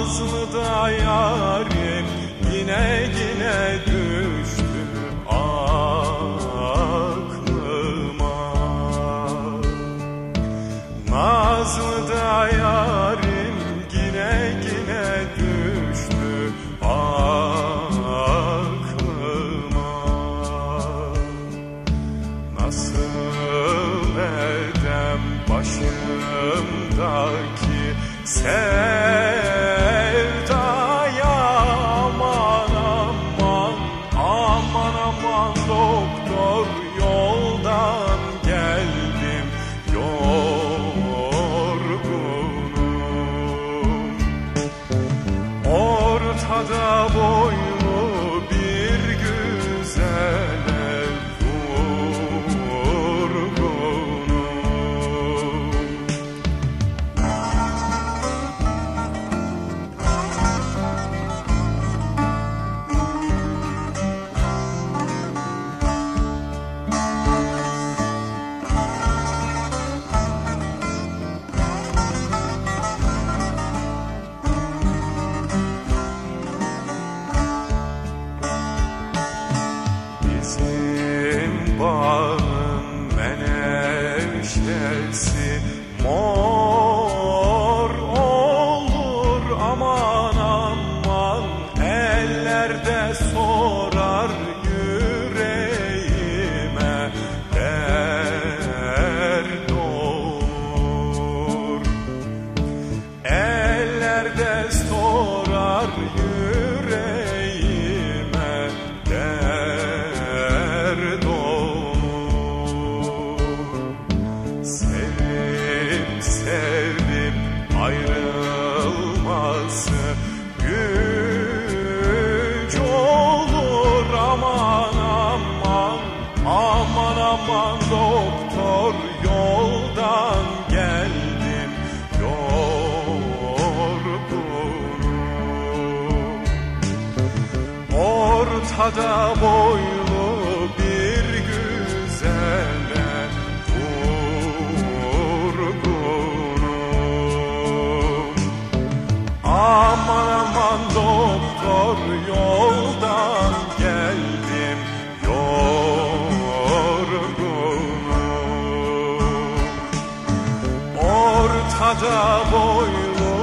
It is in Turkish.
Nazlı da yarim? Yine yine düştü aklıma. Nazlı da yarim? Yine yine düştü aklıma. Nasıl edem başımdaki sen? Aman doktor yoldan menevşesi mor olur aman aman. Ellerde sorar yüreğime dert olur. Ellerde sorar yüreğime ayrılması güç olur. Aman aman aman aman doktor yoldan geldim. Yorgunum. Ortada boylu tahtada boynum